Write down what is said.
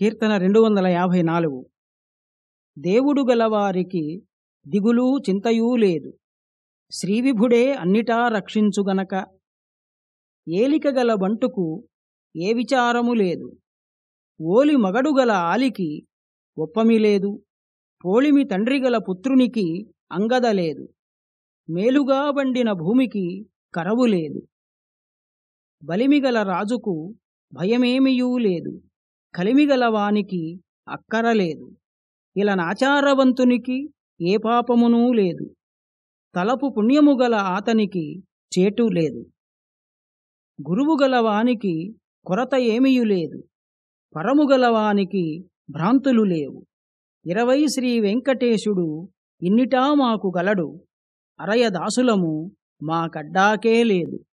కీర్తన రెండు వందల యాభై నాలుగు. దేవుడు గలవారికి దిగులు చింతయూ లేదు. శ్రీవిభుడే అన్నిటా రక్షించుగనక ఏలిక గల బంటుకు ఏ విచారము లేదు. ఓలి మగడు గల ఆలికి ఒప్పమి లేదు. పోలిమి తండ్రి గల పుత్రునికి అంగద లేదు. మేలుగా బండిన భూమికి కరవు లేదు. బలిమిగల రాజుకు భయమేమియూ లేదు. కలిమిగలవానికి అక్కరలేదు ఇలా నాచారవంతునికి ఏ పాపమునూ లేదు. తలపు పుణ్యము గల ఆతనికి చేటు లేదు. గురువు గలవానికి కొరత ఏమీయు లేదు. పరము భ్రాంతులు లేవు. ఇరవై శ్రీ వెంకటేశుడు ఇన్నిటా మాకు గలడు. అరయ దాసులము మా కడ్డాకే లేదు.